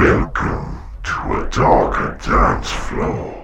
Welcome to a darker dance floor.